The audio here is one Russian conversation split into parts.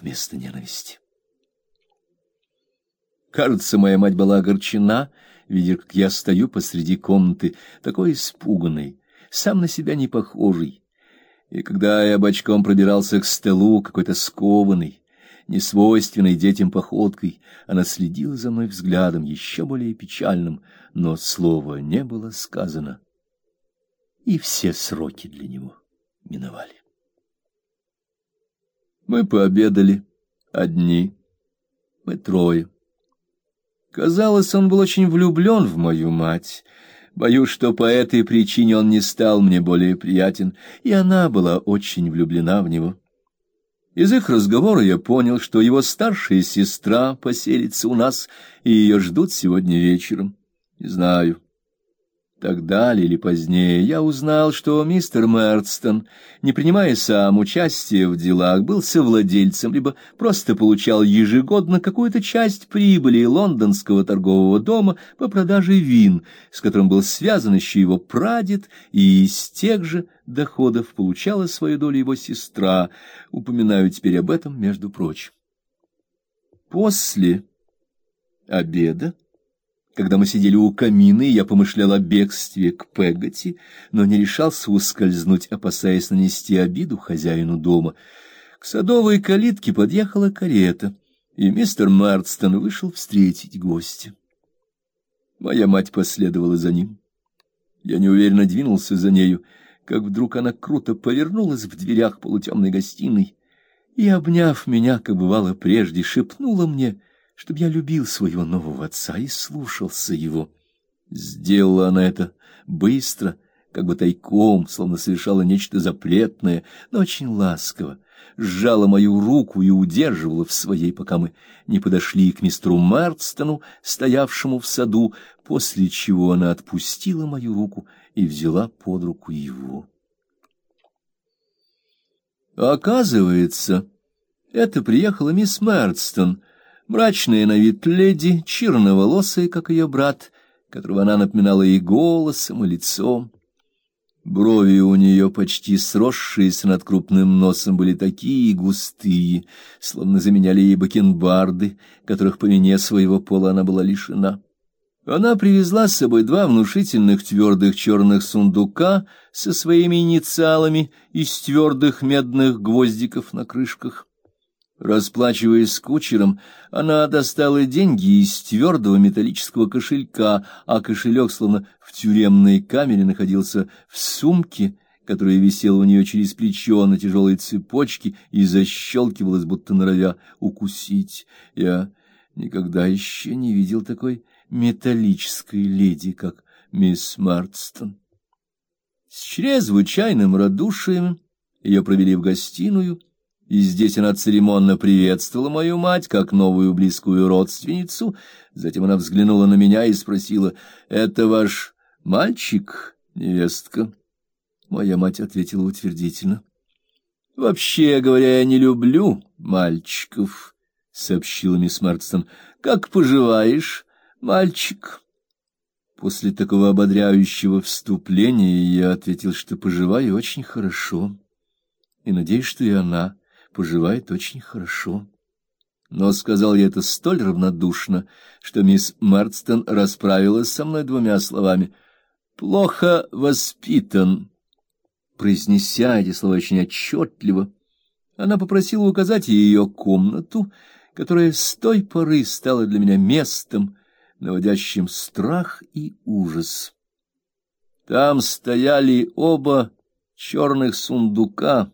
вместо ненависти. Кажется, моя мать была огорчена, видя, как я стою посреди комнаты, такой испуганный, сам на себя не похожий. И когда я бочком пробирался к столу, какой-то скованный, несвойственной детям походкой, она следила за мной взглядом, еще более печальным, но слова не было сказано. И все сроки для него миновали. Мы пообедали одни, мы трое. Казалось, он был очень влюблен в мою мать. Боюсь, что по этой причине он не стал мне более приятен, и она была очень влюблена в него. Из их разговора я понял, что его старшая сестра поселится у нас, и ее ждут сегодня вечером. Не знаю, Тогда или позднее я узнал, что мистер Мерстон, не принимая сам участия в делах, был совладельцем, либо просто получал ежегодно какую-то часть прибыли лондонского торгового дома по продаже вин, с которым был связан еще его прадед, и из тех же доходов получала свою долю его сестра. Упоминаю теперь об этом, между прочим. После обеда когда мы сидели у камина, я помышлял о бегстве к Пегати, но не решался ускользнуть, опасаясь нанести обиду хозяину дома. К садовой калитке подъехала карета, и мистер Марстон вышел встретить гостя. Моя мать последовала за ним. Я неуверенно двинулся за нею, как вдруг она круто повернулась в дверях полутемной гостиной и, обняв меня, как бывало прежде, шепнула мне — чтобы я любил своего нового отца и слушался его. Сделала она это быстро, как бы тайком, словно совершала нечто запретное, но очень ласково, сжала мою руку и удерживала в своей, пока мы не подошли к мистеру Марстону, стоявшему в саду, после чего она отпустила мою руку и взяла под руку его. Оказывается, это приехала мисс Марстон, Мрачная на вид леди, черноволосая, как ее брат, которого она напоминала и голосом, и лицом. Брови у нее, почти сросшиеся над крупным носом, были такие густые, словно заменяли ей бакенбарды, которых по вине своего пола она была лишена. Она привезла с собой два внушительных твердых черных сундука со своими инициалами из твердых медных гвоздиков на крышках. Расплачиваясь с кучером, она достала деньги из твердого металлического кошелька, а кошелек, словно в тюремной камере, находился в сумке, которая висела у нее через плечо на тяжелой цепочке и защелкивалась, будто норовя укусить. Я никогда еще не видел такой металлической леди, как мисс Марстон. С чрезвычайным радушием ее провели в гостиную, и здесь она церемонно приветствовала мою мать как новую близкую родственницу. Затем она взглянула на меня и спросила, «Это ваш мальчик, невестка?» Моя мать ответила утвердительно. «Вообще говоря, я не люблю мальчиков», — сообщила мисс Марстон. «Как поживаешь, мальчик?» После такого ободряющего вступления я ответил, что поживаю очень хорошо, и надеюсь, что и она поживает очень хорошо. Но сказал я это столь равнодушно, что мисс Марстон расправилась со мной двумя словами. «Плохо воспитан». Произнеся эти слова очень отчетливо, она попросила указать ей ее комнату, которая с той поры стала для меня местом, наводящим страх и ужас. Там стояли оба черных сундука,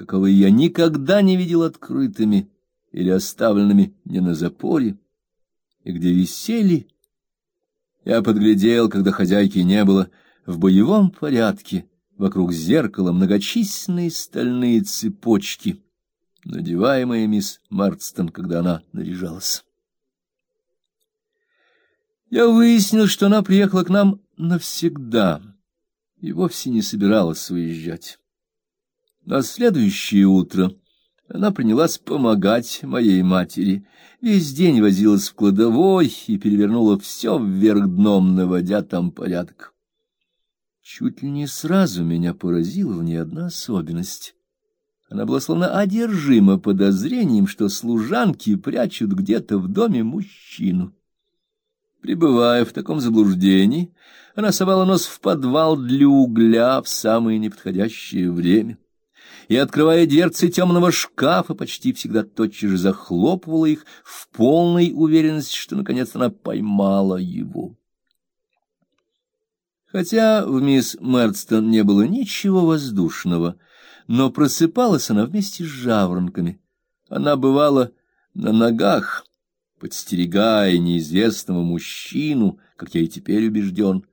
каковые я никогда не видел открытыми или оставленными не на запоре, и где висели, я подглядел, когда хозяйки не было, в боевом порядке вокруг зеркала многочисленные стальные цепочки, надеваемые мисс Марстон, когда она наряжалась. Я выяснил, что она приехала к нам навсегда и вовсе не собиралась уезжать. На следующее утро она принялась помогать моей матери. Весь день возилась в кладовой и перевернула все вверх дном, наводя там порядок. Чуть ли не сразу меня поразила в ней одна особенность. Она была словно одержима подозрением, что служанки прячут где-то в доме мужчину. Пребывая в таком заблуждении, она совала нос в подвал для угля в самое неподходящее время и, открывая дверцы темного шкафа, почти всегда тотчас же захлопывала их в полной уверенности, что наконец она поймала его. Хотя в мисс Мерстон не было ничего воздушного, но просыпалась она вместе с жаворонками. Она бывала на ногах, подстерегая неизвестного мужчину, как я и теперь убежден,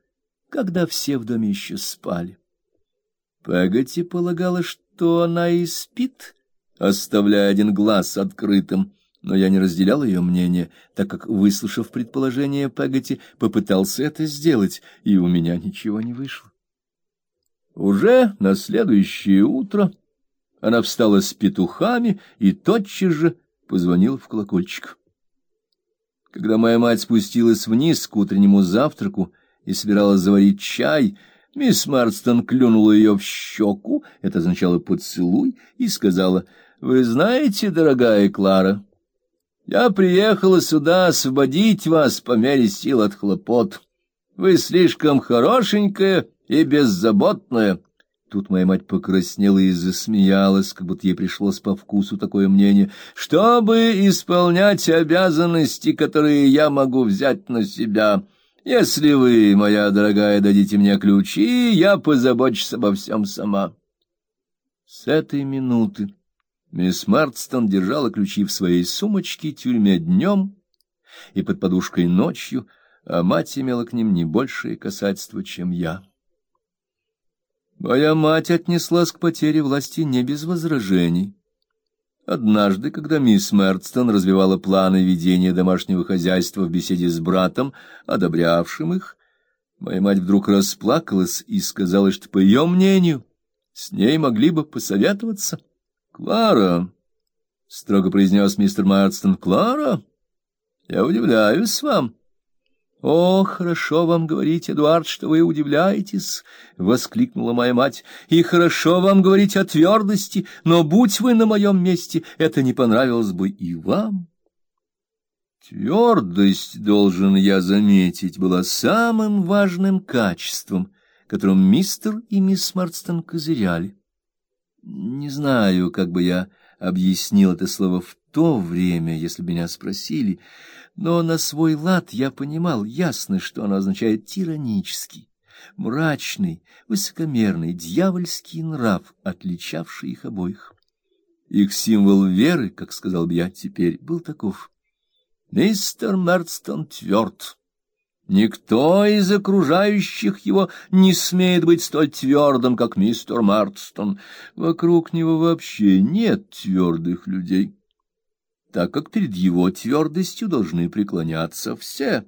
когда все в доме еще спали. Пегати полагала, что она и спит, оставляя один глаз открытым, но я не разделял ее мнение, так как, выслушав предположение Пегати, попытался это сделать, и у меня ничего не вышло. Уже на следующее утро она встала с петухами и тотчас же позвонила в колокольчик. Когда моя мать спустилась вниз к утреннему завтраку и собиралась заварить чай, мисс Марстон клюнула ее в щеку, это означало «поцелуй», и сказала, «Вы знаете, дорогая Клара, я приехала сюда освободить вас по мере сил от хлопот. Вы слишком хорошенькая и беззаботная». Тут моя мать покраснела и засмеялась, как будто ей пришлось по вкусу такое мнение, чтобы исполнять обязанности, которые я могу взять на себя. Если вы, моя дорогая, дадите мне ключи, я позабочусь обо всем сама. С этой минуты мисс Мартстон держала ключи в своей сумочке тюрьме днем и под подушкой ночью, а мать имела к ним не большее касательство, чем я. Моя мать отнеслась к потере власти не без возражений. Однажды, когда мисс Мертстон развивала планы ведения домашнего хозяйства в беседе с братом, одобрявшим их, моя мать вдруг расплакалась и сказала, что, по ее мнению, с ней могли бы посоветоваться. — Клара, — строго произнес мистер Мертстон, — Клара, я удивляюсь вам. — О, хорошо вам говорить, Эдуард, что вы удивляетесь, — воскликнула моя мать, — и хорошо вам говорить о твердости, но будь вы на моем месте, это не понравилось бы и вам. Твердость, должен я заметить, была самым важным качеством, которым мистер и мисс Марстон козыряли. Не знаю, как бы я объяснил это слово в то время, если бы меня спросили, но на свой лад я понимал ясно, что оно означает тиранический, мрачный, высокомерный, дьявольский нрав, отличавший их обоих. Их символ веры, как сказал бы я теперь, был таков. Мистер Мерстон тверд. Никто из окружающих его не смеет быть столь твердым, как мистер Марстон. Вокруг него вообще нет твердых людей так как перед его твердостью должны преклоняться все.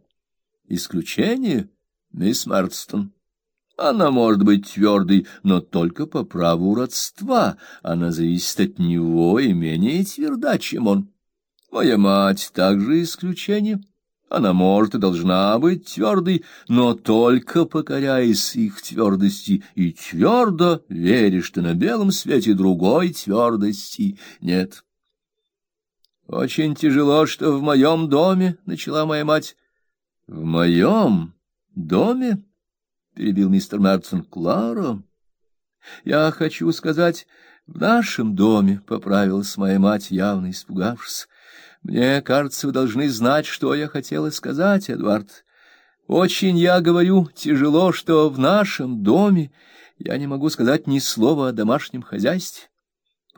Исключение — мисс Марстон. Она может быть твердой, но только по праву родства. Она зависит от него и менее тверда, чем он. Моя мать также исключение. Она может и должна быть твердой, но только покоряясь их твердости и твердо веришь, что на белом свете другой твердости нет. Очень тяжело, что в моем доме, — начала моя мать. — В моем доме? — перебил мистер Мертсон. — Клара? — Я хочу сказать, в нашем доме, — поправилась моя мать, явно испугавшись. — Мне кажется, вы должны знать, что я хотела сказать, Эдвард. Очень, я говорю, тяжело, что в нашем доме я не могу сказать ни слова о домашнем хозяйстве.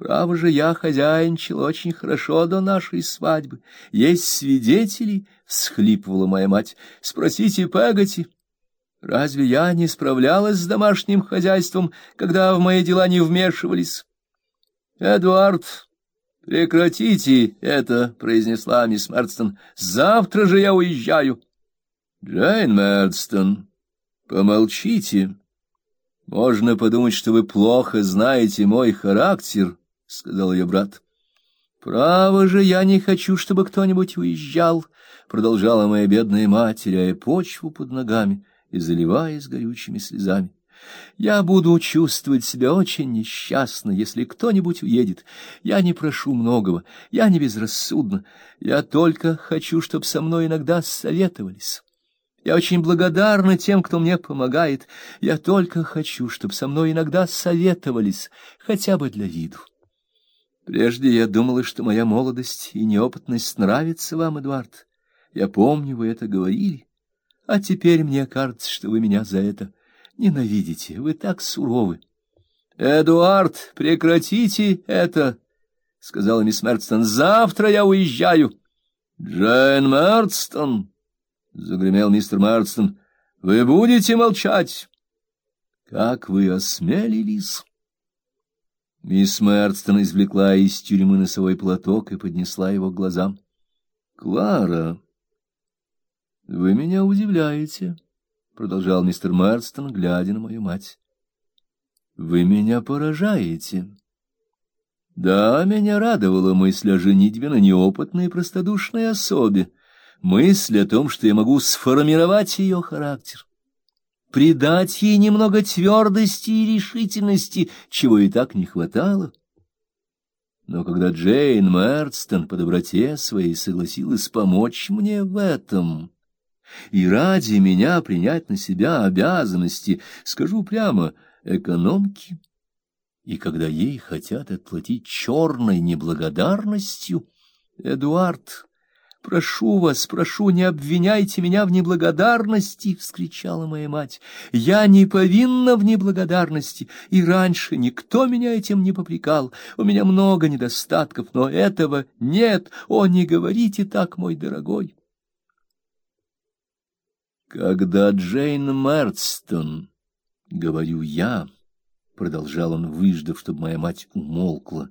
Право же, я хозяйничал очень хорошо до нашей свадьбы. Есть свидетели, — всхлипывала моя мать. — Спросите Пегати. Разве я не справлялась с домашним хозяйством, когда в мои дела не вмешивались? — Эдуард, прекратите это, — произнесла мисс Мерстон. — Завтра же я уезжаю. — Джейн Мерстон, помолчите. Можно подумать, что вы плохо знаете мой характер, —— сказал ее брат. — Право же, я не хочу, чтобы кто-нибудь уезжал, — продолжала моя бедная мать, теряя почву под ногами и заливаясь горючими слезами. Я буду чувствовать себя очень несчастно, если кто-нибудь уедет. Я не прошу многого, я не безрассудна. Я только хочу, чтобы со мной иногда советовались. Я очень благодарна тем, кто мне помогает. Я только хочу, чтобы со мной иногда советовались, хотя бы для виду. Прежде я думала, что моя молодость и неопытность нравятся вам, Эдуард. Я помню, вы это говорили. А теперь мне кажется, что вы меня за это ненавидите. Вы так суровы. — Эдуард, прекратите это, — сказала мисс Мерстон. — Завтра я уезжаю. — Джейн Мерстон, — загремел мистер Мерстон, — вы будете молчать. — Как вы осмелились? Мисс Мерстон извлекла из тюрьмы носовой платок и поднесла его к глазам. — Клара, вы меня удивляете, — продолжал мистер Мерстон, глядя на мою мать. — Вы меня поражаете. Да, меня радовала мысль о женитьбе на неопытной и простодушной особе, мысль о том, что я могу сформировать ее характер, придать ей немного твердости и решительности, чего и так не хватало. Но когда Джейн Мерстон по доброте своей согласилась помочь мне в этом и ради меня принять на себя обязанности, скажу прямо, экономки, и когда ей хотят отплатить черной неблагодарностью, Эдуард, прошу вас, прошу, не обвиняйте меня в неблагодарности, вскричала моя мать. Я не повинна в неблагодарности, и раньше никто меня этим не попрекал. У меня много недостатков, но этого нет. О, не говорите так, мой дорогой. Когда Джейн Мерстон, говорю я, продолжал он, выждав, чтобы моя мать умолкла,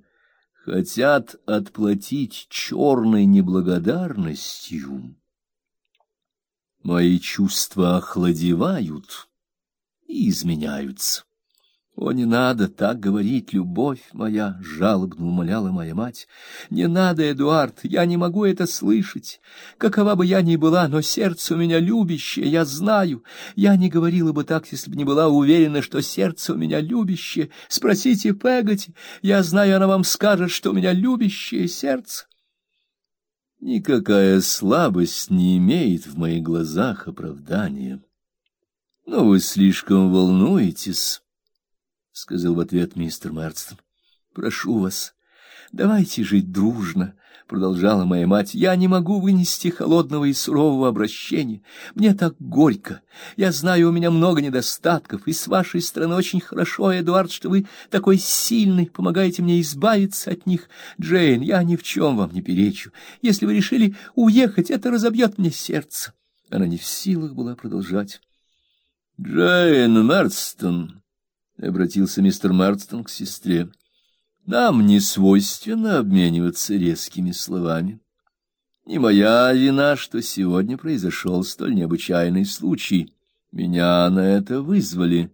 хотят отплатить черной неблагодарностью, мои чувства охладевают и изменяются. О, не надо так говорить, любовь моя, жалобно умоляла моя мать. Не надо, Эдуард, я не могу это слышать. Какова бы я ни была, но сердце у меня любящее, я знаю. Я не говорила бы так, если бы не была уверена, что сердце у меня любящее. Спросите Пегати, я знаю, она вам скажет, что у меня любящее сердце. Никакая слабость не имеет в моих глазах оправдания. Но вы слишком волнуетесь. — сказал в ответ мистер Мерстон. — Прошу вас, давайте жить дружно, — продолжала моя мать. — Я не могу вынести холодного и сурового обращения. Мне так горько. Я знаю, у меня много недостатков, и с вашей стороны очень хорошо, Эдуард, что вы такой сильный, помогаете мне избавиться от них. Джейн, я ни в чем вам не перечу. Если вы решили уехать, это разобьет мне сердце. Она не в силах была продолжать. — Джейн Мерстон, — обратился мистер Марстон к сестре. — Нам не свойственно обмениваться резкими словами. Не моя вина, что сегодня произошел столь необычайный случай. Меня на это вызвали.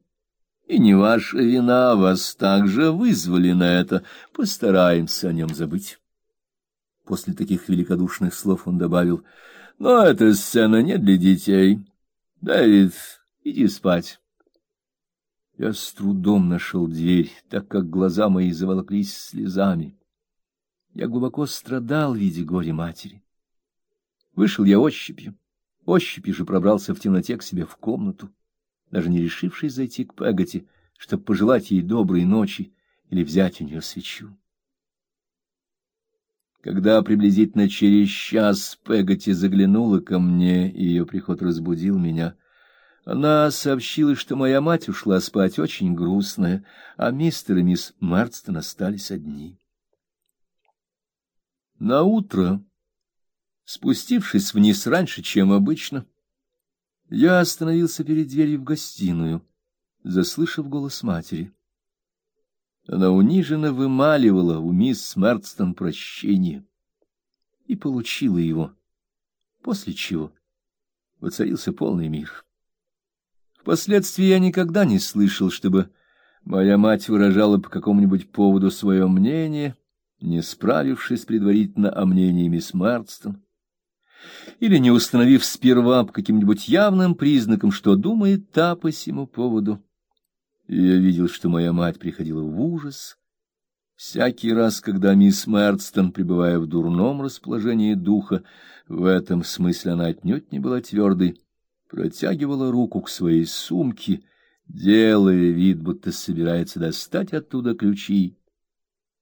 И не ваша вина, вас также вызвали на это. Постараемся о нем забыть. После таких великодушных слов он добавил, — Но эта сцена не для детей. Дэвид, иди спать. Я с трудом нашел дверь, так как глаза мои заволоклись слезами. Я глубоко страдал, видя горе матери. Вышел я ощупью, ощупью же пробрался в темноте к себе в комнату, даже не решившись зайти к Пегати, чтобы пожелать ей доброй ночи или взять у нее свечу. Когда приблизительно через час Пегати заглянула ко мне, и ее приход разбудил меня — она сообщила, что моя мать ушла спать очень грустная, а мистер и мисс Марстон остались одни. На утро, спустившись вниз раньше, чем обычно, я остановился перед дверью в гостиную, заслышав голос матери. Она униженно вымаливала у мисс Марстон прощение и получила его, после чего воцарился полный мир. Впоследствии я никогда не слышал, чтобы моя мать выражала по какому-нибудь поводу свое мнение, не справившись предварительно о мнении мисс Марстон, или не установив сперва по каким-нибудь явным признакам, что думает та по сему поводу. И я видел, что моя мать приходила в ужас. Всякий раз, когда мисс Марстон, пребывая в дурном расположении духа, в этом смысле она отнюдь не была твердой, протягивала руку к своей сумке, делая вид, будто собирается достать оттуда ключи.